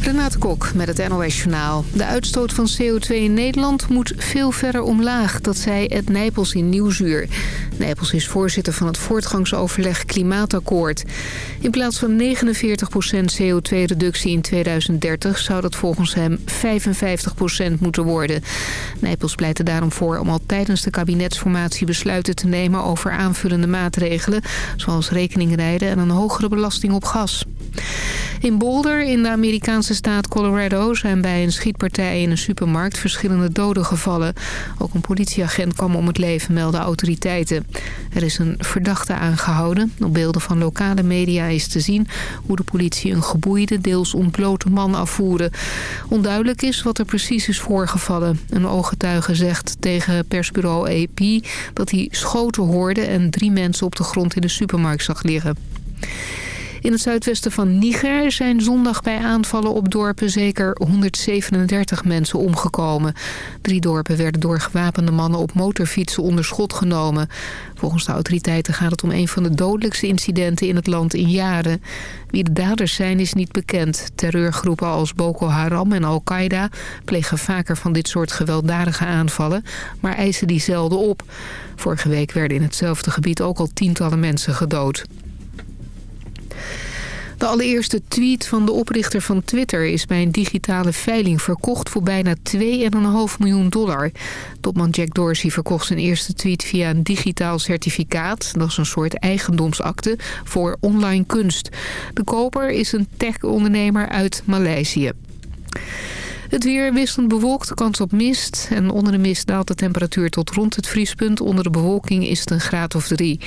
Renate Kok met het NOS Journaal. De uitstoot van CO2 in Nederland moet veel verder omlaag. Dat zei Ed Nijpels in Nieuwsuur. Nijpels is voorzitter van het voortgangsoverleg Klimaatakkoord. In plaats van 49% CO2-reductie in 2030 zou dat volgens hem 55% moeten worden. Nijpels pleitte daarom voor om al tijdens de kabinetsformatie besluiten te nemen over aanvullende maatregelen... zoals rekeningrijden en een hogere belasting op gas. In Boulder, in de Amerikaanse staat Colorado... zijn bij een schietpartij in een supermarkt verschillende doden gevallen. Ook een politieagent kwam om het leven, melden autoriteiten. Er is een verdachte aangehouden. Op beelden van lokale media is te zien... hoe de politie een geboeide, deels ontblote man afvoerde. Onduidelijk is wat er precies is voorgevallen. Een ooggetuige zegt tegen persbureau AP... dat hij schoten hoorde en drie mensen op de grond in de supermarkt zag liggen. In het zuidwesten van Niger zijn zondag bij aanvallen op dorpen zeker 137 mensen omgekomen. Drie dorpen werden door gewapende mannen op motorfietsen onder schot genomen. Volgens de autoriteiten gaat het om een van de dodelijkste incidenten in het land in jaren. Wie de daders zijn is niet bekend. Terreurgroepen als Boko Haram en Al-Qaeda plegen vaker van dit soort gewelddadige aanvallen, maar eisen die zelden op. Vorige week werden in hetzelfde gebied ook al tientallen mensen gedood. De allereerste tweet van de oprichter van Twitter is bij een digitale veiling verkocht voor bijna 2,5 miljoen dollar. Topman Jack Dorsey verkocht zijn eerste tweet via een digitaal certificaat. Dat is een soort eigendomsakte voor online kunst. De koper is een tech-ondernemer uit Maleisië. Het weer wisselend bewolkt, kans op mist. En onder de mist daalt de temperatuur tot rond het vriespunt. Onder de bewolking is het een graad of drie.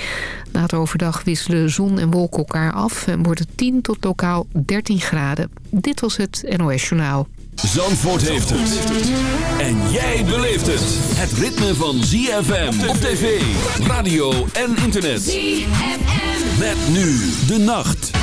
Later overdag wisselen zon en wolken elkaar af... en wordt het 10 tot lokaal 13 graden. Dit was het NOS Journaal. Zandvoort heeft het. En jij beleeft het. Het ritme van ZFM op tv, radio en internet. ZFM. Met nu de nacht.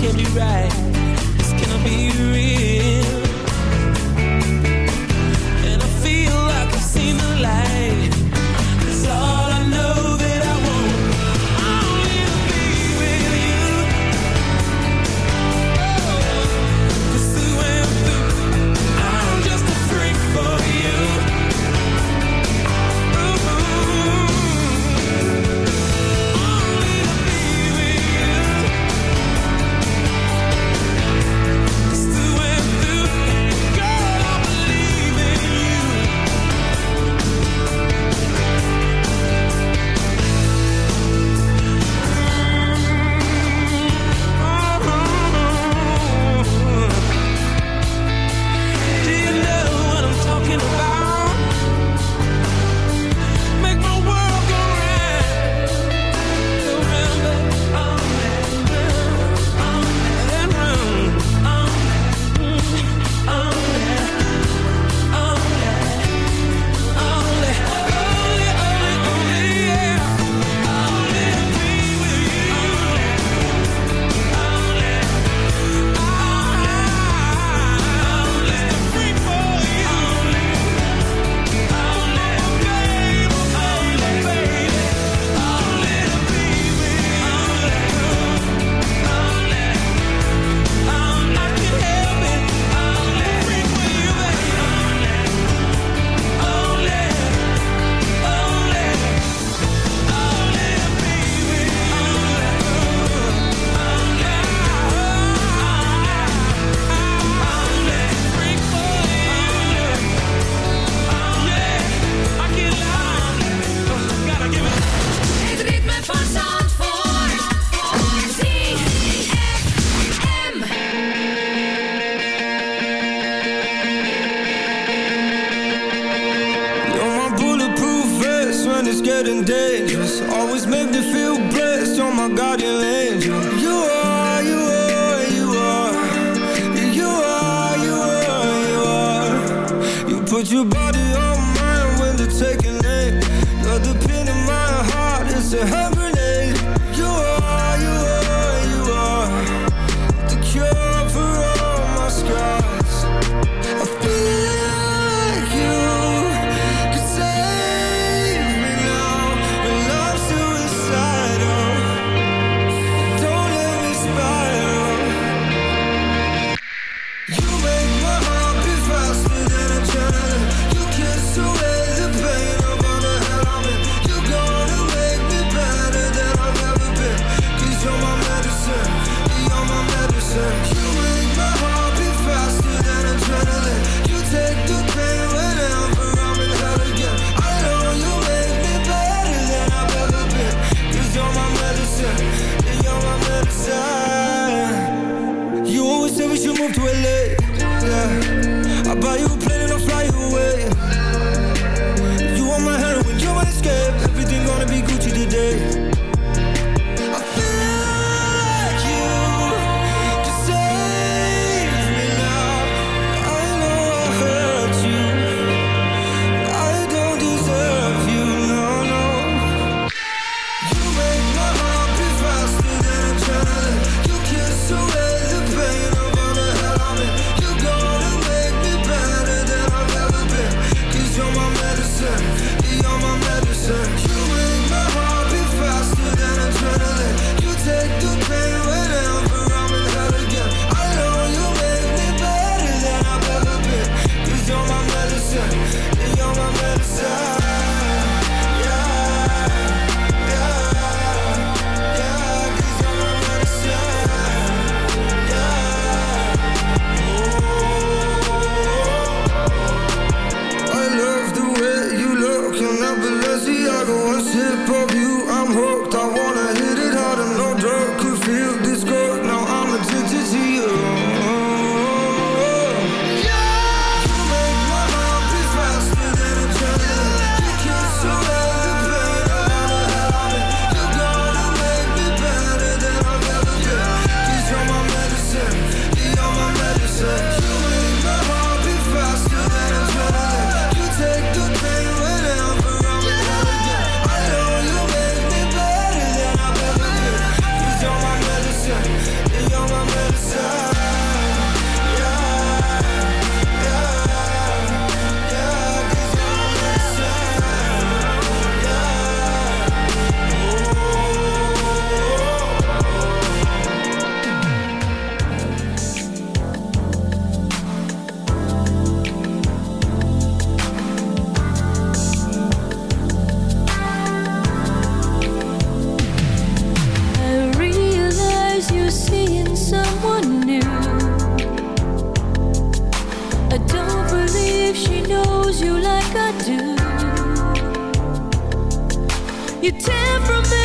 can't be right. your temperament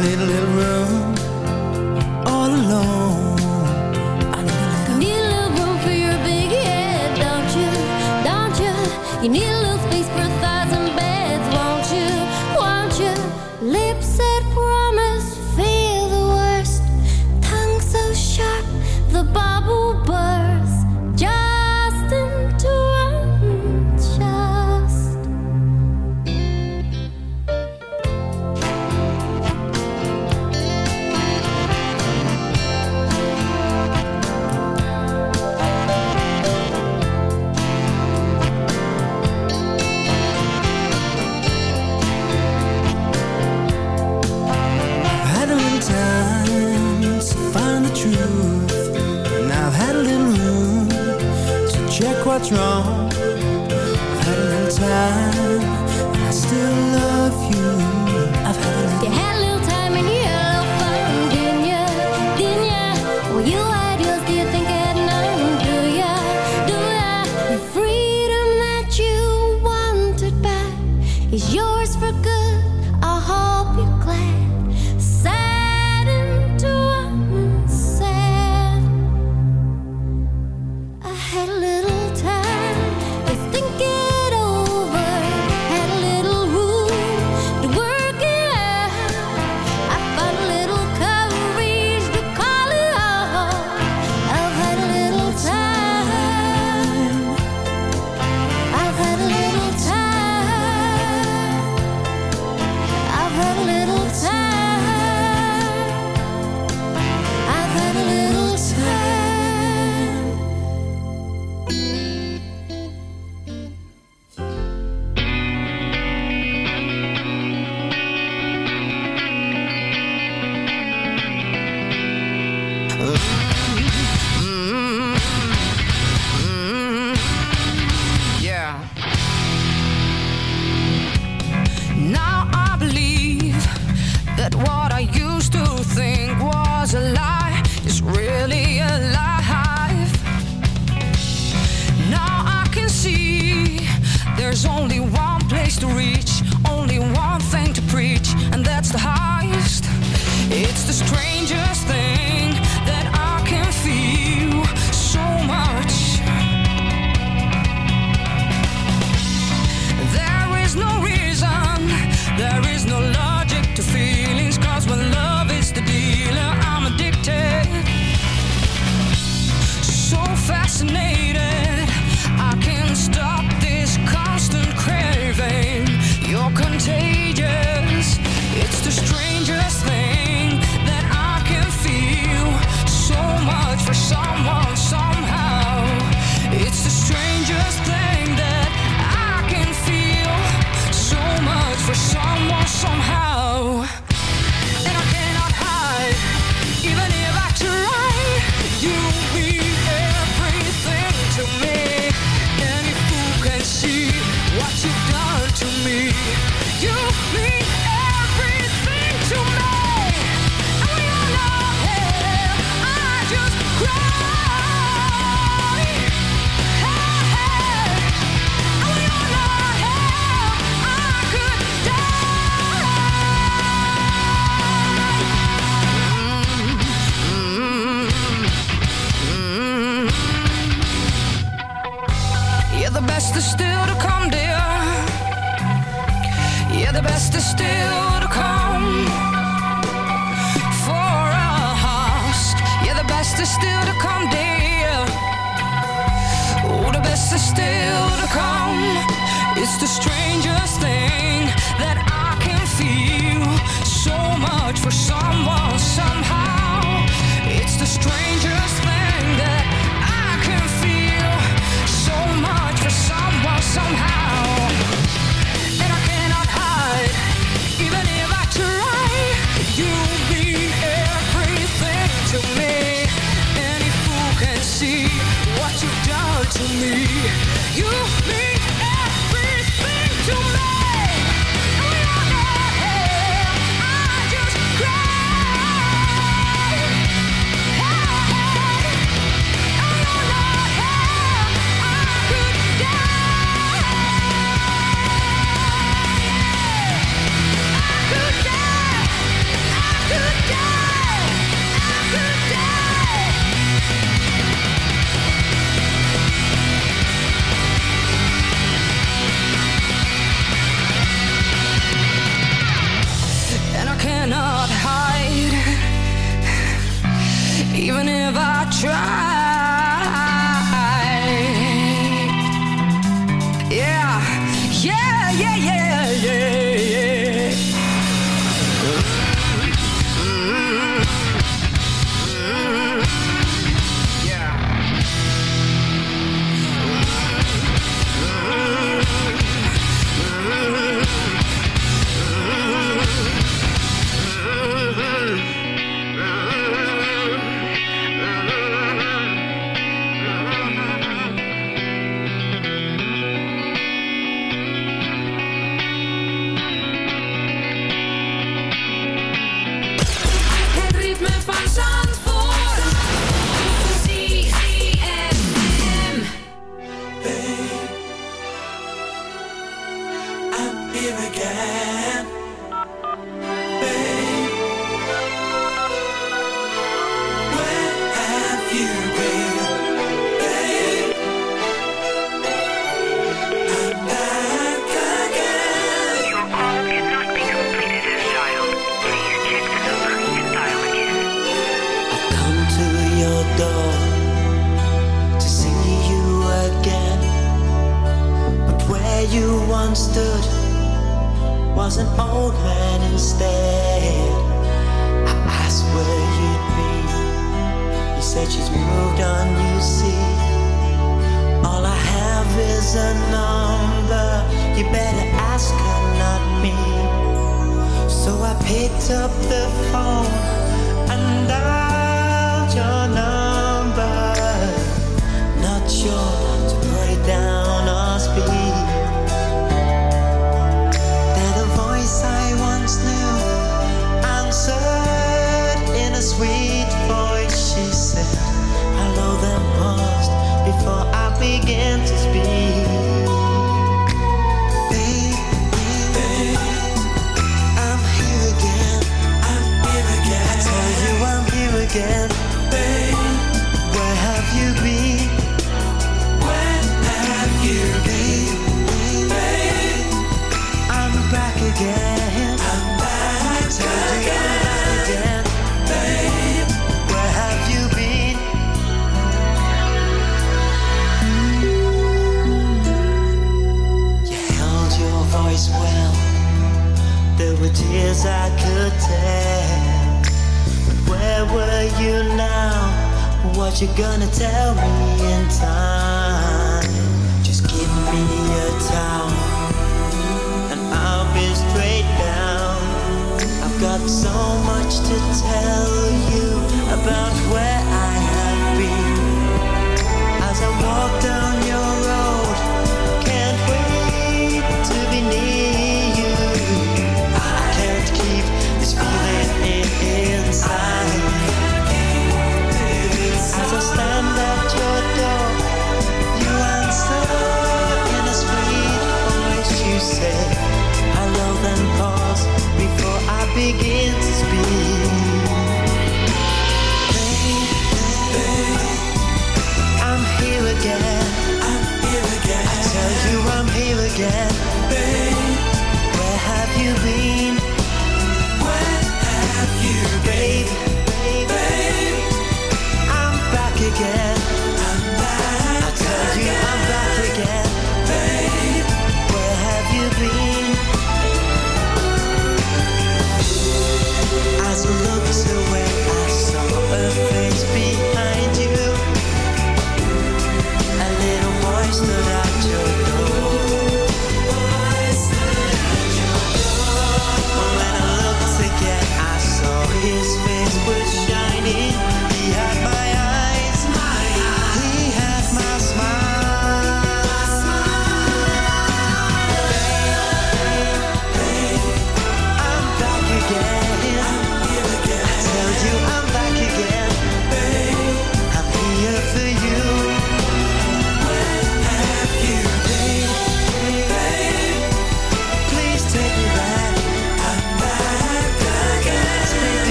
A little room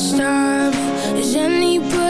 stomach. Is anybody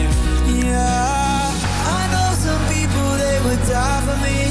die for me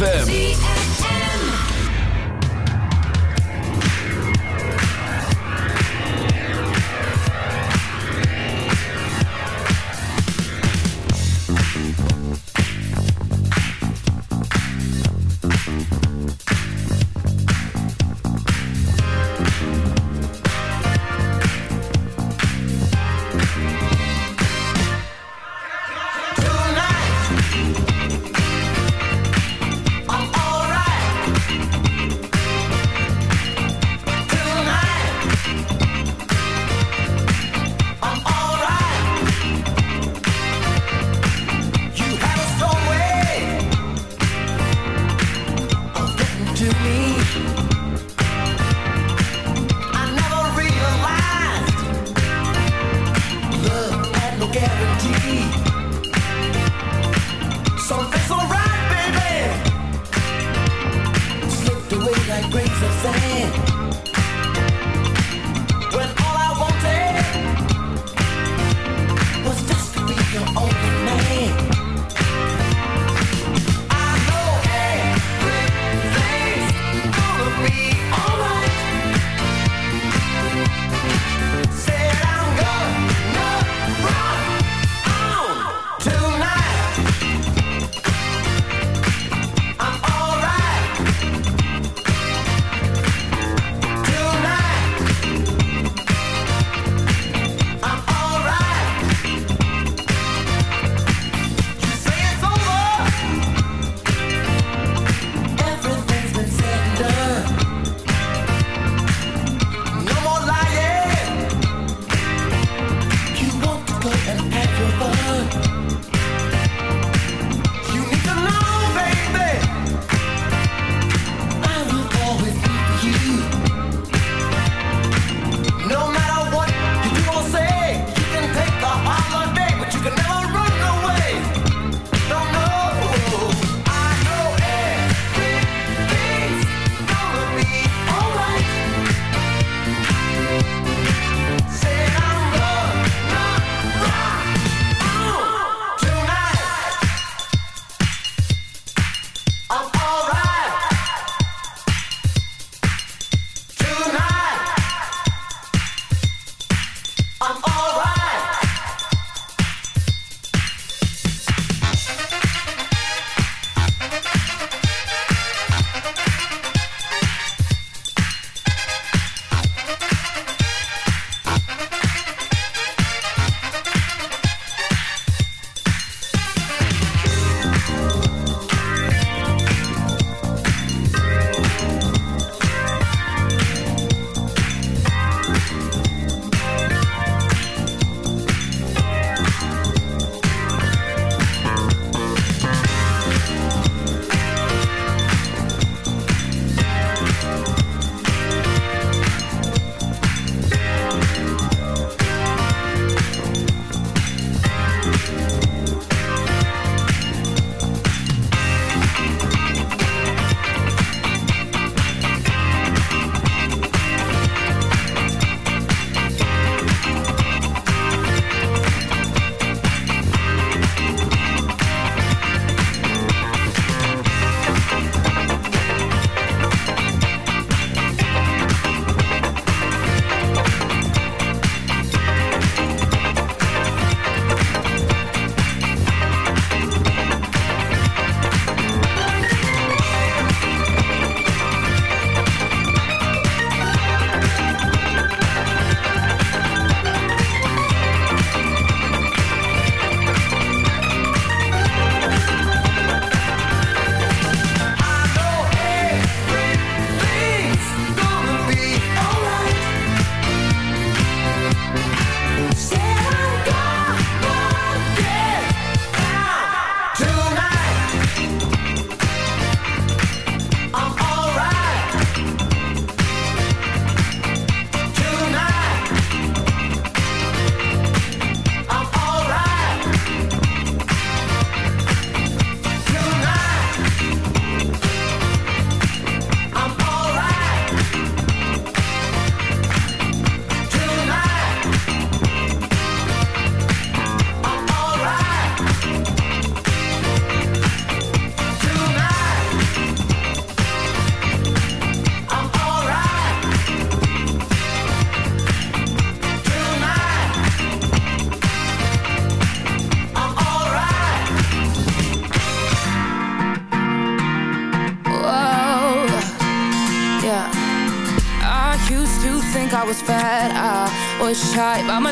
ZFM.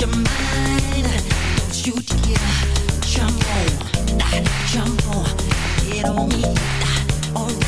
your mind. Don't you dare jump on, jump on, get on me. All right.